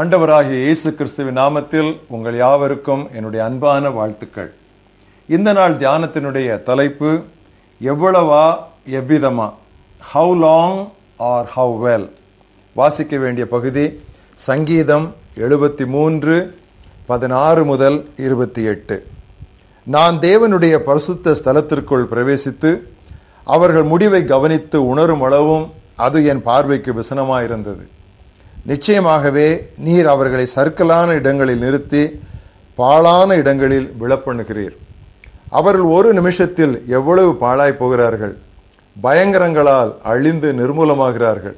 ஆண்டவராகிய இயேசு கிறிஸ்துவின் நாமத்தில் உங்கள் யாவருக்கும் என்னுடைய அன்பான வாழ்த்துக்கள். இந்த நாள் தியானத்தினுடைய தலைப்பு எவ்வளவா எவ்விதமா how long or how well வாசிக்க வேண்டிய பகுதி சங்கீதம் எழுபத்தி மூன்று பதினாறு முதல் இருபத்தி எட்டு நான் தேவனுடைய பரிசுத்த ஸ்தலத்திற்குள் பிரவேசித்து அவர்கள் முடிவை கவனித்து உணரும் அளவும் அது என் பார்வைக்கு விசனமாயிருந்தது. நிச்சயமாகவே நீர் அவர்களை சர்க்கலான இடங்களில் நிறுத்தி பாழான இடங்களில் விழப்பண்ணுகிறீர் அவர்கள் ஒரு நிமிஷத்தில் எவ்வளவு பாழாய் போகிறார்கள். பயங்கரங்களால் அழிந்து நிர்மூலமாகிறார்கள்.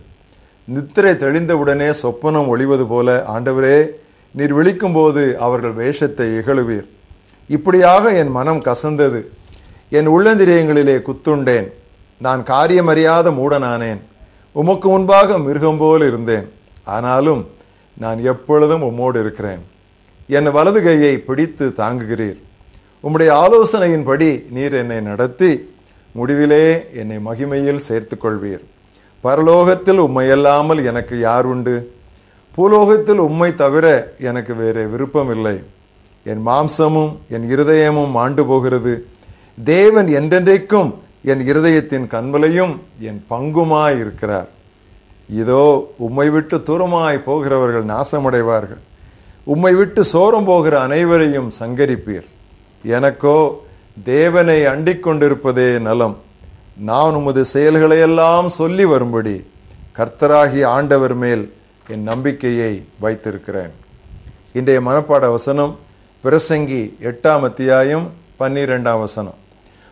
நித்திரை தெளிந்தவுடனே சொப்பனம் ஒளிவது போல ஆண்டவரே நீர் விழிக்கும்போது அவர்கள் வேஷத்தை இகழுவீர். இப்படியாக என் மனம் கசந்தது. என் உள்ளந்திரியங்களிலே குத்துண்டேன். நான் காரியமறியாத மூடனானேன். உமக்கு முன்பாக மிருகம் போல் இருந்தேன். ஆனாலும் நான் எப்பொழுதும் உம்மோடு இருக்கிறேன். என் வலது கையை பிடித்து தாங்குகிறீர். உம்முடைய ஆலோசனையின்படி நீர் என்னை நடத்தி முடிவிலே என்னை மகிமையில் சேர்த்து கொள்வீர் பரலோகத்தில் உம்மையல்லாமல் எனக்கு யார் உண்டு? பூலோகத்தில் உம்மை தவிர எனக்கு வேறு விருப்பம் இல்லை என் மாம்சமும் என் இருதயமும் ஆண்டு போகிறது. தேவன் என்றென்றைக்கும் என் இருதயத்தின் கண்மலையும் என் பங்குமாய் இருக்கிறார் இதோ உம்மை விட்டு தூரமாய் போகிறவர்கள் நாசமடைவார்கள். உம்மை விட்டு சோரம் போகிற அனைவரையும் சங்கரிப்பீர். எனக்கோ தேவனை அண்டிக் கொண்டிருப்பதே நலம். நான் உமது செயல்களையெல்லாம் சொல்லி வரும்படி கர்த்தராகி ஆண்டவர் மேல் என் நம்பிக்கையை வைத்திருக்கிறேன். இன்றைய மனப்பாட வசனம் பிரசங்கி எட்டாம் அத்தியாயம் பன்னிரெண்டாம் வசனம்.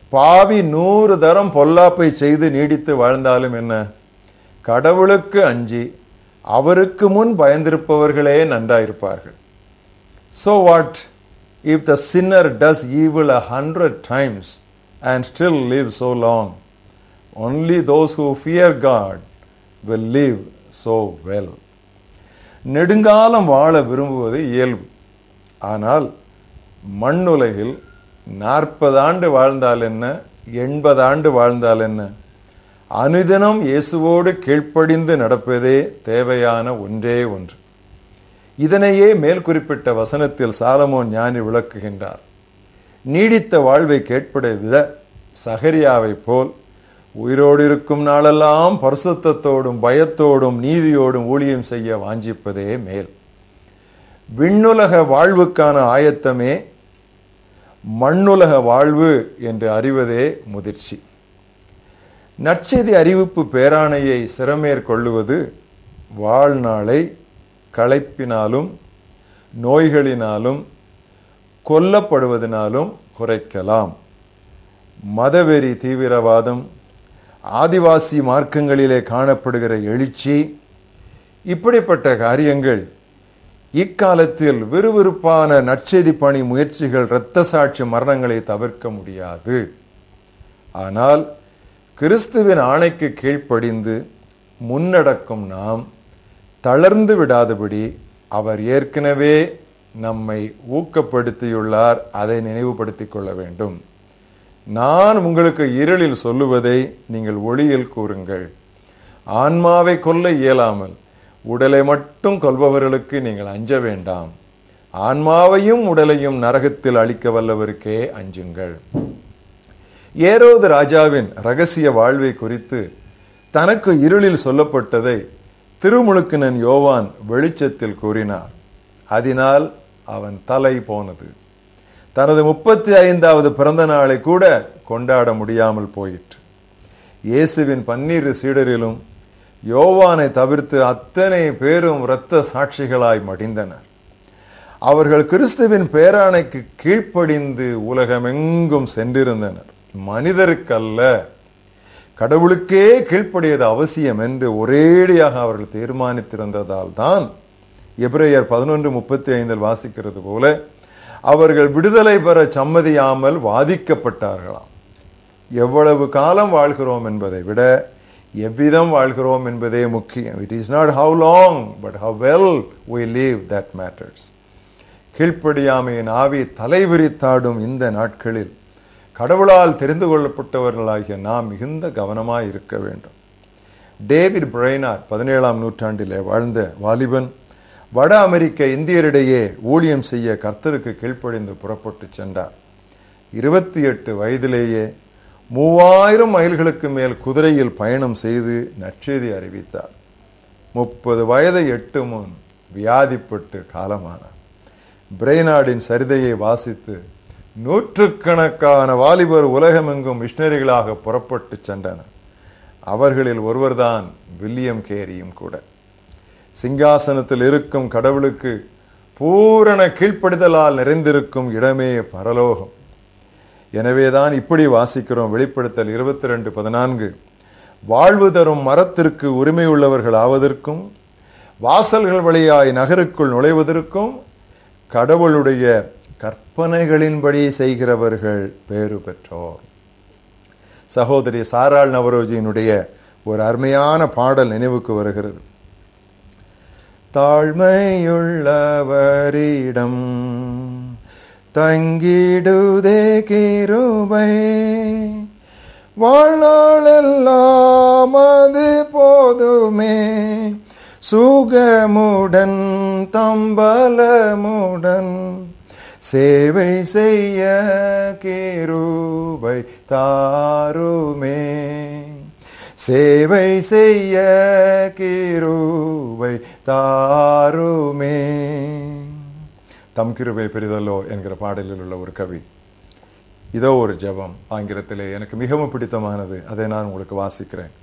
பாவி நூறு தரம் பொல்லாப்பை செய்து நீடித்து வாழ்ந்தாலும் என்ன? கடவுளுக்கு அஞ்சி அவருக்கு முன் பயந்திருப்பவர்களே நன்றாயிருப்பார்கள். So what if the sinner does evil a hundred times and still live so long only those who fear God will live so well நெடுங்காலம் வாழ விரும்புவது இயல்பு. ஆனால் மண்ணுலகில் நாற்பது ஆண்டு வாழ்ந்தால் என்ன? எண்பது ஆண்டு வாழ்ந்தால் என்ன? அனுதினம் இயேசுவோடு கீழ்ப்படிந்து நடப்பதே தேவையான ஒன்றே ஒன்று. இதனையே மேல் குறிப்பிட்ட வசனத்தில் சாலமோன் ஞானி விளக்குகின்றார். நீடித்த வாழ்வை கேட்பட வித சகரியாவை போல் உயிரோடு இருக்கும் நாளெல்லாம் பரிசுத்தத்தோடும் பயத்தோடும் நீதியோடும் ஊழியம் செய்ய வாஞ்சிப்பதே மேல். விண்ணுலக வாழ்வுக்கான ஆயத்தமே மண்ணுலக வாழ்வு என்று அறிவதே முதிர்ச்சி. நற்செய்தி அறிவிப்பு பேராணையை சிறமேற்கொள்ளுவது வாழ்நாளை களைப்பினாலும் நோய்களினாலும் கொல்லப்படுவதனாலும் குறைக்கலாம். மதவெறி தீவிரவாதம் ஆதிவாசி மார்க்கங்களிலே காணப்படுகிற எழுச்சி இப்படிப்பட்ட காரியங்கள் இக்காலத்தில் விறுவிறுப்பான நற்செய்தி பணி முயற்சிகள் இரத்த சாட்சி மரணங்களை தவிர்க்க முடியாது. ஆனால் கிறிஸ்துவின் ஆணைக்கு கீழ்ப்படிந்து முன்னடக்கும் நாம் தளர்ந்து விடாதபடி அவர் ஏற்கனவே நம்மை ஊக்கப்படுத்தியுள்ளார் அதை நினைவுபடுத்திக் கொள்ள வேண்டும். நான் உங்களுக்கு இருளில் சொல்லுவதை நீங்கள் ஒளியில் கூறுங்கள். ஆன்மாவை கொல்ல இயலாமல் உடலை மட்டும் கொல்பவர்களுக்கு நீங்கள் அஞ்ச வேண்டாம். ஆன்மாவையும் உடலையும் நரகத்தில் அழிக்க வல்லவருக்கே அஞ்சுங்கள். ஏரோது ராஜாவின் ரகசிய வாழ்வை குறித்து தனக்கு இருளில் சொல்லப்பட்டதை திருமுழுக்கினன் யோவான் வெளிச்சத்தில் கூறினார். அதனால் அவன் தலை போனது. தனது முப்பத்தி ஐந்தாவது பிறந்த நாளை கூட கொண்டாட முடியாமல் போயிற்று. இயேசுவின் பன்னீர் சீடரிலும் யோவானை தவிர்த்து அத்தனை பேரும் இரத்த சாட்சிகளாய் மடிந்தனர். அவர்கள் கிறிஸ்துவின் பேராணைக்கு கீழ்ப்படிந்து உலகமெங்கும் சென்றிருந்தனர். மனிதருக்கல்ல. கடவுளுக்கே கீழ்ப்படியது அவசியம் என்று ஒரேடியாக அவர்கள் தீர்மானித்திருந்ததால் தான் எபிரேயர் பதினொன்று முப்பத்தி ஐந்தில் வாசிக்கிறது போல அவர்கள் விடுதலை பெற சம்மதியாமல் வாதிக்கப்பட்டார்களாம். எவ்வளவு காலம் வாழ்கிறோம் என்பதை விட எவ்விதம் வாழ்கிறோம் என்பதே முக்கியம். It is not how long but how well we live that matters கீழ்ப்படியாமையின் ஆவி தலைவிரித்தாடும் இந்த நாட்களில் கடவுளால் தெரிந்து கொள்ளப்பட்டவர்களாகிய நாம் மிகுந்த கவனமாக இருக்க வேண்டும். டேவிட் பிரைனார் பதினேழாம் நூற்றாண்டிலே வாழ்ந்த வாலிபன் வட அமெரிக்க இந்தியரிடையே ஊழியம் செய்ய கர்த்தருக்கு கீழ்ப்படிந்து புறப்பட்டு சென்றார். இருபத்தி எட்டு வயதிலேயே மூவாயிரம் மைல்களுக்கு மேல் குதிரையில் பயணம் செய்து நற்செய்தி அறிவித்தார். முப்பது வயதை எட்டு முன் வியாதிப்பட்டு காலமானார். பிரெய்னாடின் சரிதையை வாசித்து நூற்றுக்கணக்கான வாலிபர் உலகமெங்கும் மிஷினரிகளாக புறப்பட்டு சென்றனர் அவர்களில் ஒருவர்தான் வில்லியம் கேரியும் கூட. சிங்காசனத்தில் இருக்கும் கடவுளுக்கு பூரண கீழ்ப்படுதலால் நிறைந்திருக்கும் இடமே பரலோகம். எனவேதான் இப்படி வாசிக்கிறோம். வெளிப்படுத்தல் இருபத்தி ரெண்டு பதினான்கு. வாழ்வு தரும் மரத்திற்கு உரிமை உள்ளவர்கள் ஆவதற்கும் வாசல்கள் வழியாய் நகருக்குள் நுழைவதற்கும் கடவுளுடைய கற்பனைகளின்படி செய்கிறவர்கள் பேறு பெற்றோர். சகோதரி சாராள் நவரோஜியினுடைய ஒரு அருமையான பாடல் நினைவுக்கு வருகிறது. தாழ்மையுள்ளவரிடம் தங்கிடுதே கிருபை வாழ்நாளெல்லாம் அது போதுமே. சுகமுடன் தம்பலமுடன் சேவை செய்ய கேரூபை தாருமே. சேவை செய்ய கிருபை தாருமே. தம் கிருபை பெரிதலோ என்கிற பாடலில் உள்ள ஒரு கவி. இதோ ஒரு ஜெபம் ஆங்கிலத்திலே எனக்கு மிகவும் பிடித்தமானது. அதை நான் உங்களுக்கு வாசிக்கிறேன்.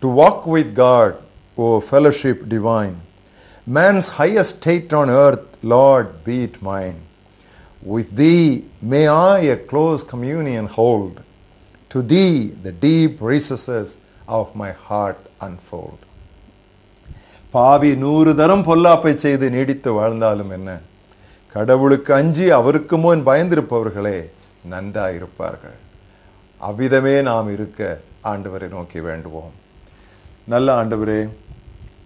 To walk with God O fellowship divine man's highest state on earth Lord be it mine With thee may I a close communion hold, to thee the deep recesses of my heart unfold. பாவி நூறு தரம் பொல்லாப்பை செய்து நீடித்து வாழ்ந்தாலும் என்ன? கடவுளுக்கு அஞ்சி அவருக்கு முன் பயந்திருப்பவர்களே நன்றாயிருப்பார்கள். அவ்விதமே நாம் இருக்க ஆண்டவரை நோக்கி வேண்டுவோம். நல்ல ஆண்டவரே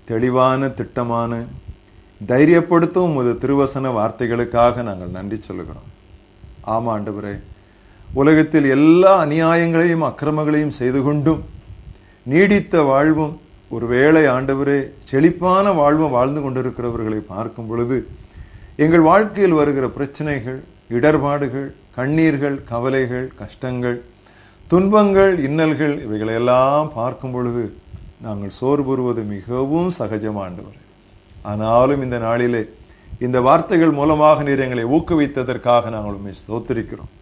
தெளிவான திட்டமான தைரியப்படுத்தும் உமது திருவசன வார்த்தைகளுக்காக நாங்கள் நன்றி சொல்லுகிறோம். ஆமா ஆண்டவரே உலகத்தில் எல்லா அநியாயங்களையும் அக்கிரமங்களையும் செய்து கொண்டும் நீடித்த வாழ்வும் ஒருவேளை ஆண்டவரே செழிப்பான வாழ்வும் வாழ்ந்து கொண்டிருக்கிறவர்களை பார்க்கும் பொழுது எங்கள் வாழ்க்கையில் வருகிற பிரச்சனைகள் இடர்பாடுகள் கண்ணீர்கள் கவலைகள் கஷ்டங்கள் துன்பங்கள் இன்னல்கள் இவைகளையெல்லாம் பார்க்கும் பொழுது நாங்கள் சோர்வுறுவது மிகவும் சகஜமாண்டவர் ஆனாலும் இந்த நாளிலே இந்த வார்த்தைகள் மூலமாக நீர் எங்களை ஊக்குவித்ததற்காக நாங்கள் உண்மை சோத்திருக்கிறோம்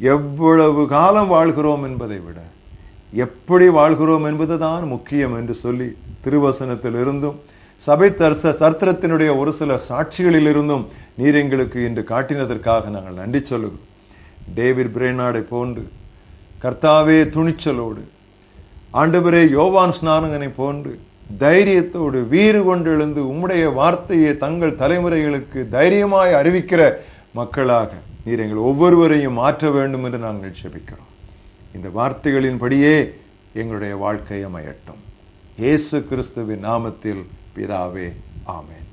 எவ்வளவு காலம் வாழ்கிறோம் என்பதை விட எப்படி வாழ்கிறோம் என்பதுதான் முக்கியம் என்று சொல்லி திருவசனத்தில் இருந்தும் சபை தர்ச சர்த்திரத்தினுடைய ஒரு சில சாட்சிகளில் இருந்தும் நீர் எங்களுக்கு இன்று காட்டினதற்காக நாங்கள் நன்றி சொல்லுகிறோம். டேவிட் பிரேனாடை போன்று கர்த்தாவே துணிச்சலோடு ஆண்டவரே யோவான் ஸ்நானகனை போன்று தைரியத்தோடு வீறு கொண்டு எழுந்து உம்முடைய வார்த்தையை தங்கள் தலைமுறைகளுக்கு தைரியமாய் அறிவிக்கிற மக்களாக நீர் எங்கள் ஒவ்வொருவரையும் மாற்ற வேண்டும் என்று நாங்கள் செபிக்கிறோம் இந்த வார்த்தைகளின்படியே எங்களுடைய வாழ்க்கை அமையட்டும். இயேசு கிறிஸ்துவின் நாமத்தில் பிதாவே ஆமேன்.